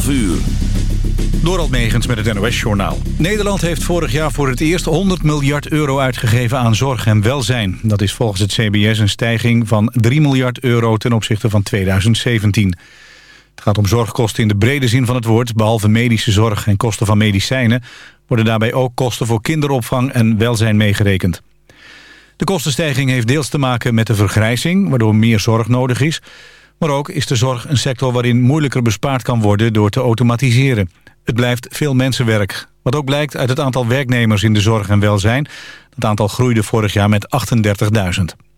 12 uur. Megens met het NOS-journaal. Nederland heeft vorig jaar voor het eerst 100 miljard euro uitgegeven aan zorg en welzijn. Dat is volgens het CBS een stijging van 3 miljard euro ten opzichte van 2017. Het gaat om zorgkosten in de brede zin van het woord. Behalve medische zorg en kosten van medicijnen... worden daarbij ook kosten voor kinderopvang en welzijn meegerekend. De kostenstijging heeft deels te maken met de vergrijzing... waardoor meer zorg nodig is... Maar ook is de zorg een sector waarin moeilijker bespaard kan worden door te automatiseren. Het blijft veel mensenwerk. Wat ook blijkt uit het aantal werknemers in de zorg en welzijn. Dat aantal groeide vorig jaar met 38.000.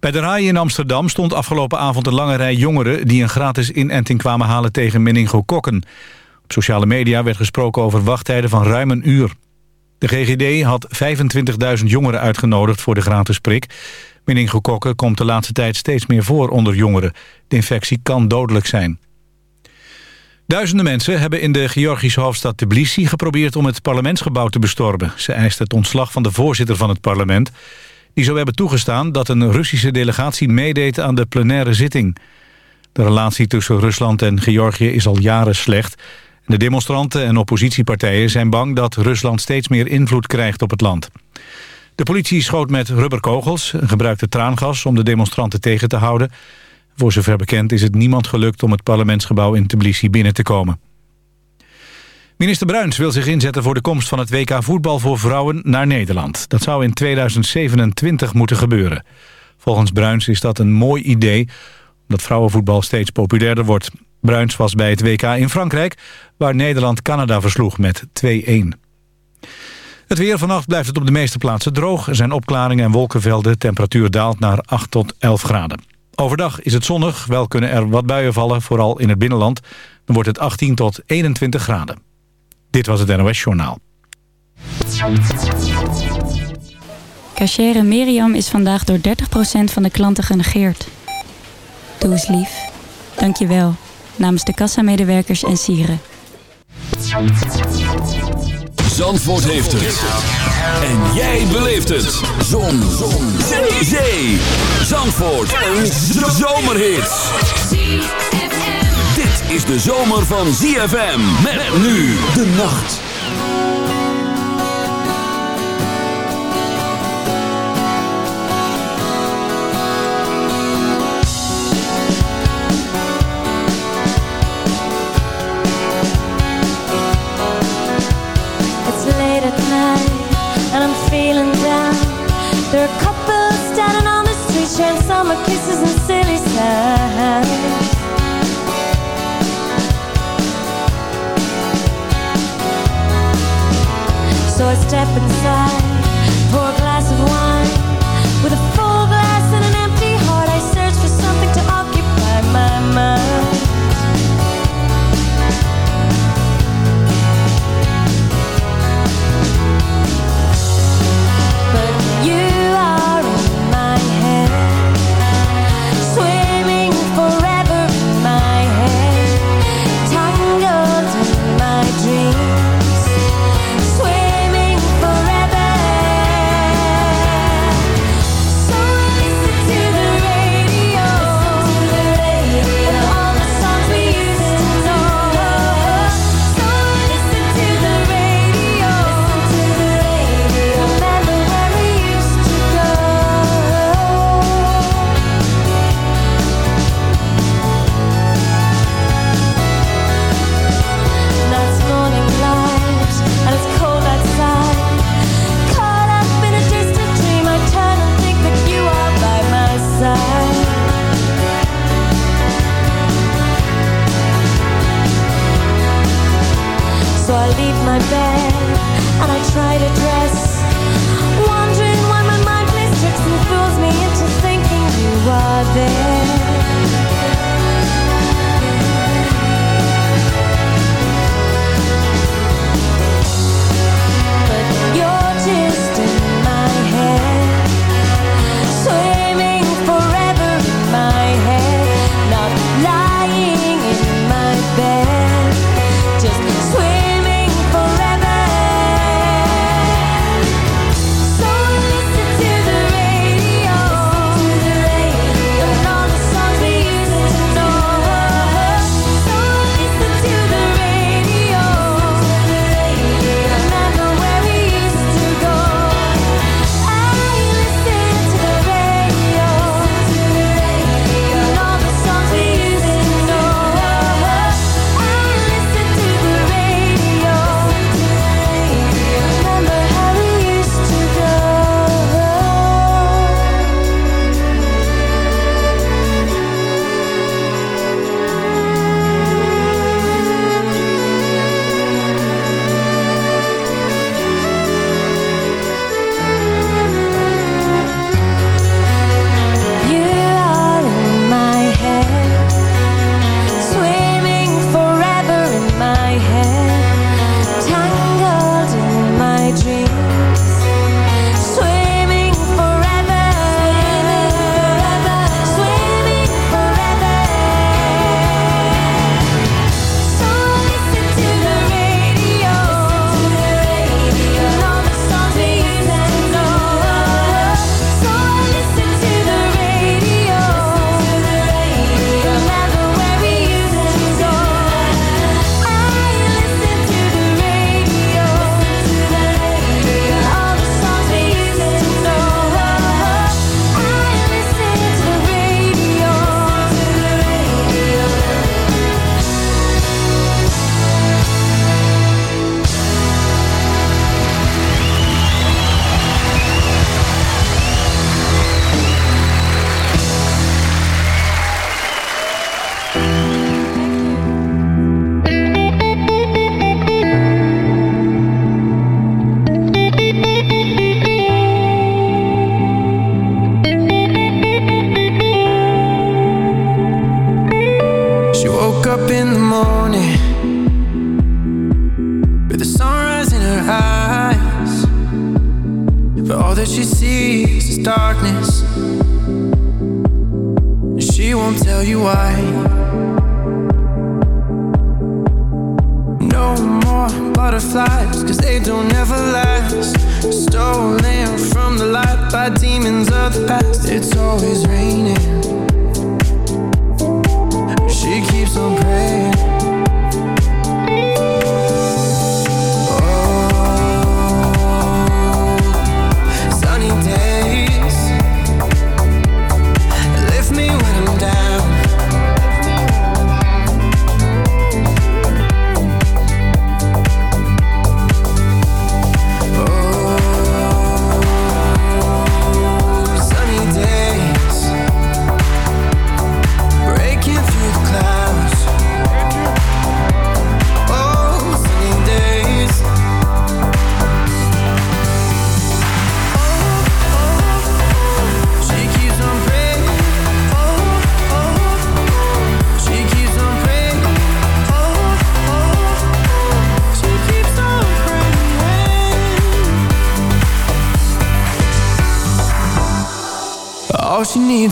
Bij de RAI in Amsterdam stond afgelopen avond een lange rij jongeren... die een gratis inenting kwamen halen tegen meningokokken. Op sociale media werd gesproken over wachttijden van ruim een uur. De GGD had 25.000 jongeren uitgenodigd voor de gratis prik. Meningokokken komt de laatste tijd steeds meer voor onder jongeren. De infectie kan dodelijk zijn. Duizenden mensen hebben in de Georgische hoofdstad Tbilisi geprobeerd om het parlementsgebouw te bestormen. Ze eisten het ontslag van de voorzitter van het parlement. Die zou hebben toegestaan dat een Russische delegatie meedeed aan de plenaire zitting. De relatie tussen Rusland en Georgië is al jaren slecht. De demonstranten en oppositiepartijen zijn bang dat Rusland steeds meer invloed krijgt op het land. De politie schoot met rubberkogels en gebruikte traangas om de demonstranten tegen te houden. Voor zover bekend is het niemand gelukt om het parlementsgebouw in Tbilisi binnen te komen. Minister Bruins wil zich inzetten voor de komst van het WK voetbal voor vrouwen naar Nederland. Dat zou in 2027 moeten gebeuren. Volgens Bruins is dat een mooi idee, omdat vrouwenvoetbal steeds populairder wordt. Bruins was bij het WK in Frankrijk, waar Nederland Canada versloeg met 2-1. Het weer vannacht blijft het op de meeste plaatsen droog. Er zijn opklaringen en wolkenvelden. Temperatuur daalt naar 8 tot 11 graden. Overdag is het zonnig, wel kunnen er wat buien vallen, vooral in het binnenland. Dan wordt het 18 tot 21 graden. Dit was het NOS Journaal. Cachere Miriam is vandaag door 30% van de klanten genegeerd. Doe eens lief. Dank je wel. Namens de kassamedewerkers en sieren. Zandvoort heeft het. En jij beleeft het. Zon. Zon. Zee. Zee. Zandvoort. Een zomerhit. Dit is de zomer van ZFM. Met nu de nacht. Night and I'm feeling down. There are couples standing on the street sharing summer kisses and silly signs. So I step inside, pour a glass of wine. With a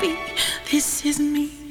Be, this is me.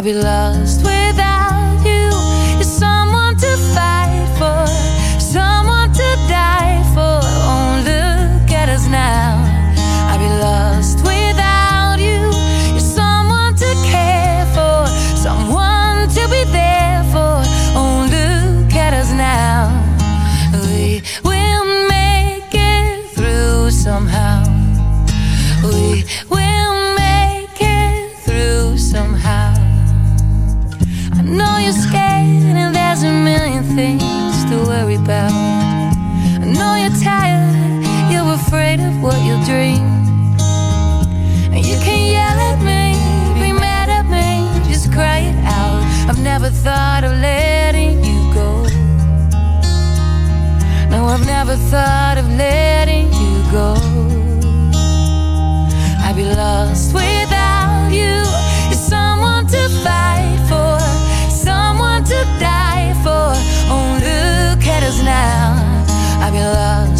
I'd be lost You can yell at me, be mad at me, just cry it out. I've never thought of letting you go. No, I've never thought of letting you go. I'd be lost without you. You're someone to fight for, someone to die for. Oh, look at us now. I'd be lost.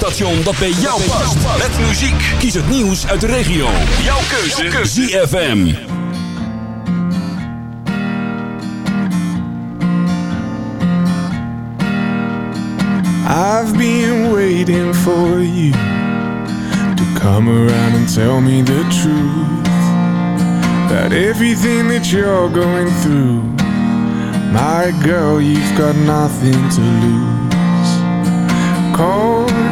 radiostation dat bij jou past. Met muziek. Kies het nieuws uit de regio. Jouw keuze. ZFM. I've been waiting for you to come around and tell me the truth about everything that you're going through. My girl, you've got nothing to lose. Cold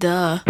Duh.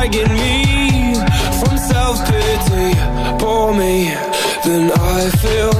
dragging me from self-pity. Bore me, then I feel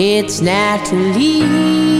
it's naturally.